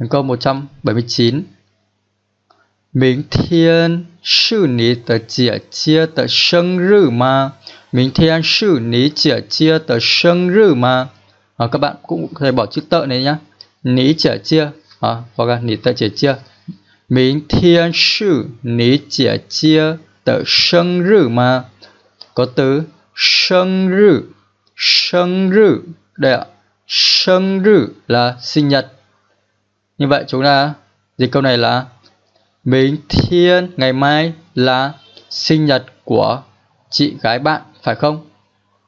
Đến câu 179. Minh thiên sư ní tờ chia chia tờ sân rư mà. Mình thiên sư ní chia chia tờ sân rư mà. À, các bạn cũng có thể bỏ chữ tợ này nhá. Ní chia chia. À, hoặc là ní tờ chia chia. Mình thiên sư ní chia chia tờ sân rư mà. Có từ sân rư. Sân rư. Đây ạ. Sân rư là sinh nhật như vậy chúng ta dịch câu này là Mến Thiên ngày mai là sinh nhật của chị gái bạn phải không?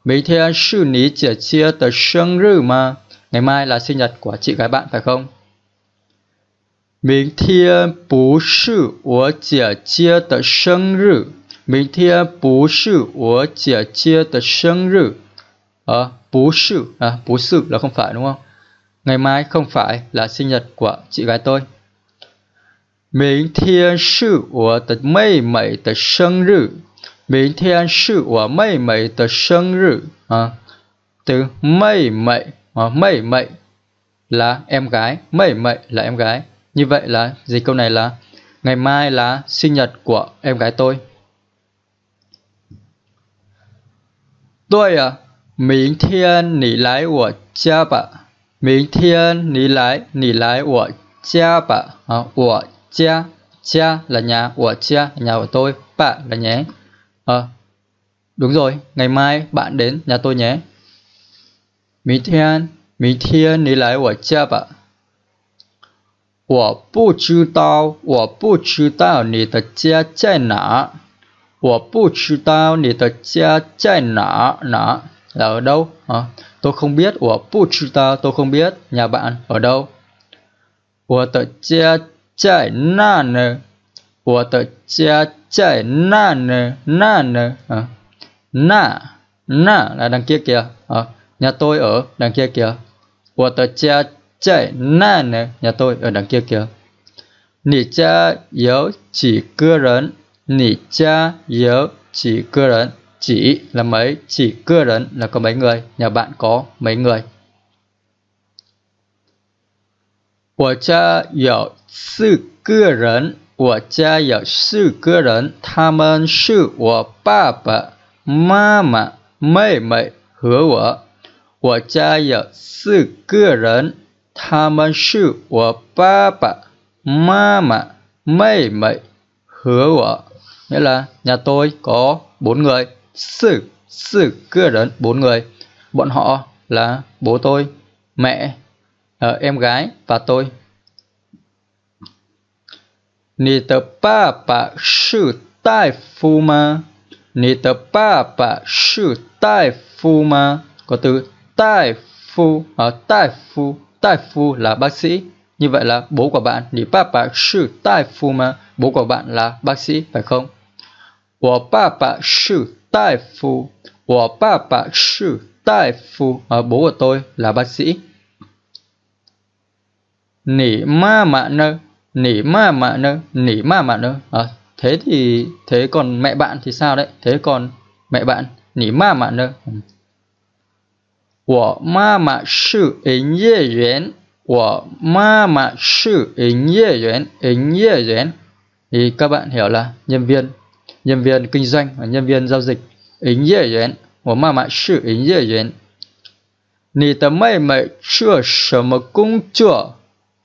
Mến Thiên sư ní chia chia tờ sinh rư mà Ngày mai là sinh nhật của chị gái bạn phải không? Mến Thiên bú sư của chia chia tờ sinh rư Mến Thiên bú sư của chia chia tờ sinh rư Ờ, bú sư, à, bú sư là không phải đúng không? Ngày mai không phải là sinh nhật của chị gái tôi. 明天是我的妹妹的生日。明天是我妹妹的生日. À, từ 妹妹, à, 妹妹 là em gái, 妹妹 là em gái. Như vậy là dịch câu này là ngày mai là sinh nhật của em gái tôi. 对啊，明天你来我家吧。 明天你来，你来我家吧。À, 我家 cha là nhà, 我家 là nhà của tôi, bạn là nhé. À, đúng rồi, ngày mai bạn đến nhà tôi nhé. 明天，明天你来我家吧。我不知道，我不知道你的家在哪。我不知道你的家在哪哪。là ở đâu à, tôi không biết. Của bù tôi không biết. Nhà bạn ở đâu? Của tờ cha chạy na nè của tờ cha chạy na nè na nè ờ. na na là đằng kia kìa. À, nhà tôi ở đằng kia kìa. Của tờ cha chạy na nè nhà tôi ở đằng kia kìa. Nị cha yếu chỉ cưa rấn nị cha yếu chỉ cưa rấn chỉ là mấy chỉ cơ rấn là có mấy người nhà bạn có mấy người 我家有四个人，我家有四个人，他们是我爸爸妈妈、妹妹和我。我家有四个人，他们是我爸爸妈妈、妹妹和我。Nghĩa là nhà tôi có bốn người sự sự cưa rấn bốn người. Bọn họ là bố tôi mẹ uh, em gái và tôi. Nì tờ ba bà sư tai phu ma. Nì tờ ba bà sư tai phu ma. Có từ tai phu ở uh, tai phu. Tai phu là bác sĩ. Như vậy là bố của bạn Nì ba bà sư tai phu ma. Bố của bạn là bác sĩ phải không? 我爸爸是大夫，我爸爸是大夫ở bố của tôi là bác sĩ. Nỉ ma mạ nơ, nỉ ma mạ nơ, nỉ ma mạ nơ. À, thế thì thế còn mẹ bạn thì sao đấy? Thế còn mẹ bạn nỉ ma mạ nơ. 我妈妈是营业员，我妈妈是营业员，营业员 thì các bạn hiểu là nhân viên nhân viên kinh doanh và nhân viên giao dịch 营业员，我妈妈是营业员。你的妹妹做什么工作？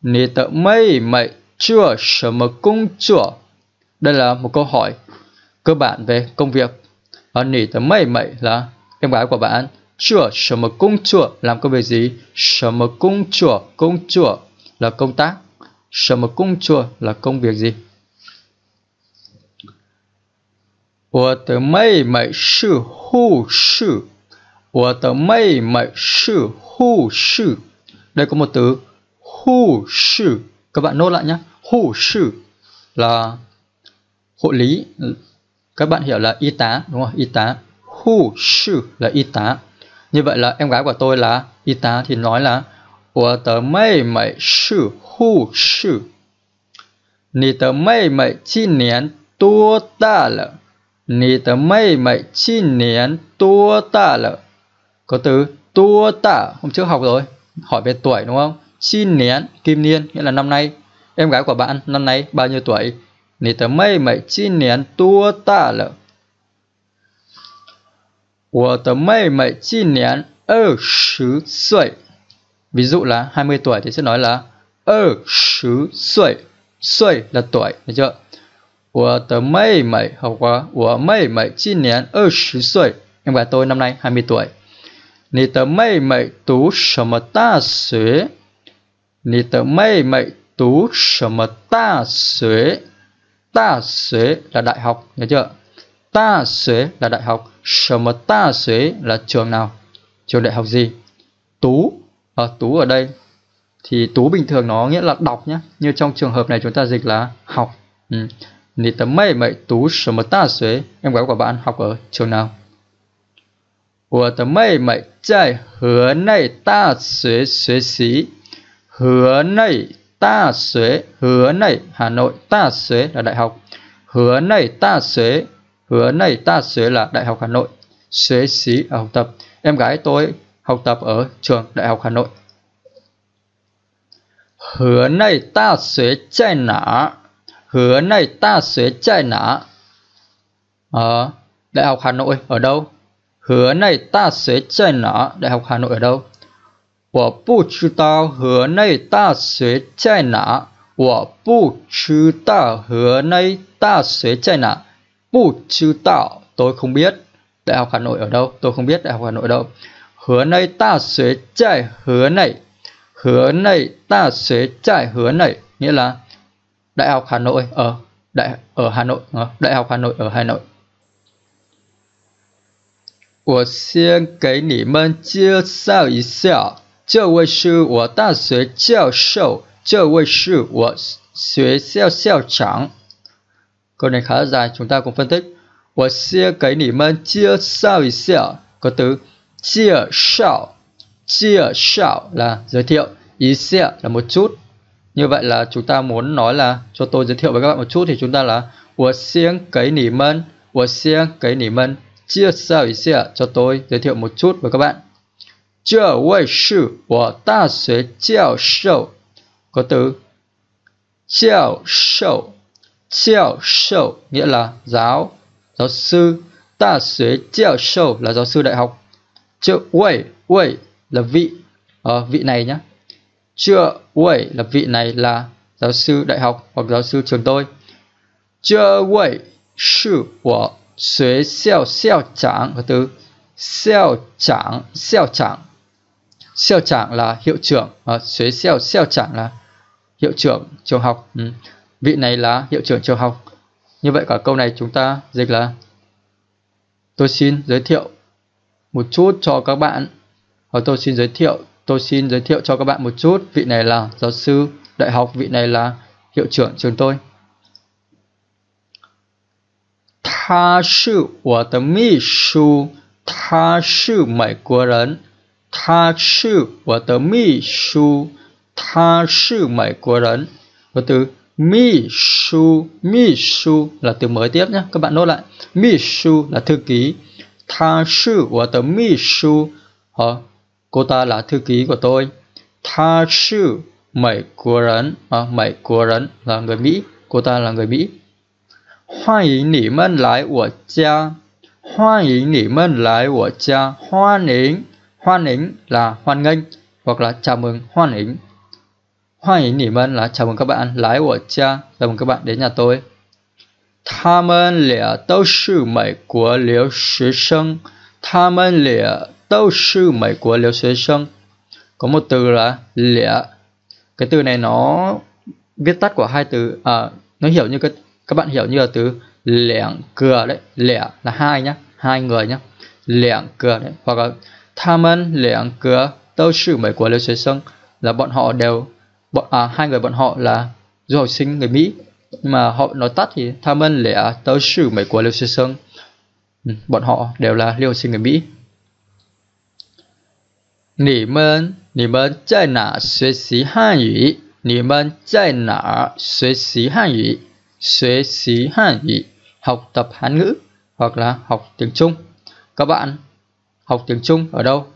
你的妹妹做什么工作？Đây là một câu hỏi cơ bản về công việc. Và nỉ tờ mây mậy là em gái của bạn. Chua sở một công chua làm công việc gì? Sở một công chua, công chua là công tác. Sở một công chua là công việc gì? 我的妹妹是护士。我的妹妹是护士。Đây có một từ hộ sư. Các bạn nốt lại nhé. Hộ sư là hộ lý. Các bạn hiểu là y tá đúng không? Y tá. Hộ sư là y tá. Như vậy là em gái của tôi là y tá thì nói là 我的妹妹是护士。你的妹妹今年多大了？ 你的妹妹今年多大了? Có từ tua tạ, hôm trước học rồi, hỏi về tuổi đúng không? chi niên kim niên nghĩa là năm nay em gái của bạn năm nay bao nhiêu tuổi Nì tờ mây mày chi niên tua ta lợ 我的妹妹今年二十岁。Ví dụ là 20 tuổi thì sẽ nói là 二十岁，岁 là tuổi, được chưa? 我的妹妹，好吧，我妹妹今年二十岁，em gái tôi năm nay 20 tuổi. 你的妹妹读什么大学？你的妹妹读什么大学？大学 là đại học, nhớ chưa? 大学 là đại học, 什么大学 là trường nào? Trường đại học gì? Tú, ở tú ở đây thì tú bình thường nó nghĩa là đọc nhé. Như trong trường hợp này chúng ta dịch là học. Ừ. Nì tấm mây mậy tú sở mật ta xuế. Em gái của bạn học ở trường nào? Ủa, tấm mây mậy chạy hứa này ta xuế xuế xí. Hứa này ta xuế, Hứa này Hà Nội ta xuế là đại học. Hứa này ta xuế, Hứa này ta xuế là đại học Hà Nội. Xuế xí ở học tập. Em gái tôi học tập ở trường đại học Hà Nội. Hứa này ta xuế chạy nã Hứa này ta sẽ chạy nã. Ở Đại học Hà Nội ở đâu? Hứa này ta sẽ chạy nã. Đại học Hà Nội ở đâu? 我不知道河内大学在哪。我不知道河内大学在哪。不知道 tôi không biết đại học Hà Nội ở đâu tôi không biết đại học Hà Nội đâu hứa này ta sẽ chạy hứa này hứa này ta sẽ chạy hứa này nghĩa là đại học Hà Nội ở đại ở Hà Nội đại học Hà Nội ở Hà Nội 我先给你们介绍一下，这位是我大学教授，这位是我学校校长。Câu này khá dài, chúng ta cùng phân tích. 我先给你们介绍一下 có từ 介绍介绍là giới thiệu ý xe là một chút như vậy là chúng ta muốn nói là cho tôi giới thiệu với các bạn một chút thì chúng ta là của xiên cái nỉ men của xiên cái nỉ men chia sao ý xỉa cho tôi giới thiệu một chút với các bạn. Chưa vị sư của ta xuế chiao sâu có từ chiao sâu chiao sâu nghĩa là giáo giáo sư. Ta xuế chiao sâu là giáo sư đại học. Chữ vị vị là vị à, vị này nhé chưa Wei là vị này là giáo sư đại học hoặc giáo sư trường tôi. Chưa Wei sư của xuế xiao xiao chẳng và từ xiao chẳng xiao chẳng xiao chẳng là hiệu trưởng và xuế xiao xiao chẳng là hiệu trưởng trường học. Ừ. vị này là hiệu trưởng trường học. Như vậy cả câu này chúng ta dịch là Tôi xin giới thiệu một chút cho các bạn. Hoặc tôi xin giới thiệu tôi xin giới thiệu cho các bạn một chút vị này là giáo sư đại học vị này là hiệu trưởng trường tôi 他是我的秘书，他是美国人。他是我的秘书，他是美国人。Và từ Mi su, mi su là từ mới tiếp nhé, các bạn nốt lại. Mi su là thư ký. Tha sư của tờ mi su, ờ, cô ta là thư ký của tôi. Tha sư Mỹ của rấn, à, Mỹ của rấn là người Mỹ, cô ta là người Mỹ. Hoan nghênh nỉ mân lại của cha. Hoan nghênh nỉ mân lại của cha. Hoan nghênh, hoan nghênh là hoan nghênh hoặc là chào mừng, hoan nghênh Hoan nghênh nỉ mân là chào mừng các bạn lái của cha, chào mừng các bạn đến nhà tôi. 他们俩都是美国留学生。他们俩 都是美国留学生。Có một từ là lẻ. Cái từ này nó viết tắt của hai từ à, nó hiểu như cái các bạn hiểu như là từ lẻng cửa đấy, lẻ là hai nhá, hai người nhá. Lẻng cửa đấy, hoặc là 他们两个都是美国留学生 là bọn họ đều bọn à, hai người bọn họ là du học sinh người Mỹ nhưng mà họ nói tắt thì tham ơn lẽ tớ sử mấy của lưu sư sơn ừ, bọn họ đều là lưu học sinh người Mỹ 你们你们在哪学习汉语？你们在哪儿学习汉语？学习汉语 học tập Hán ngữ hoặc là học tiếng Trung. Các bạn học tiếng Trung ở đâu?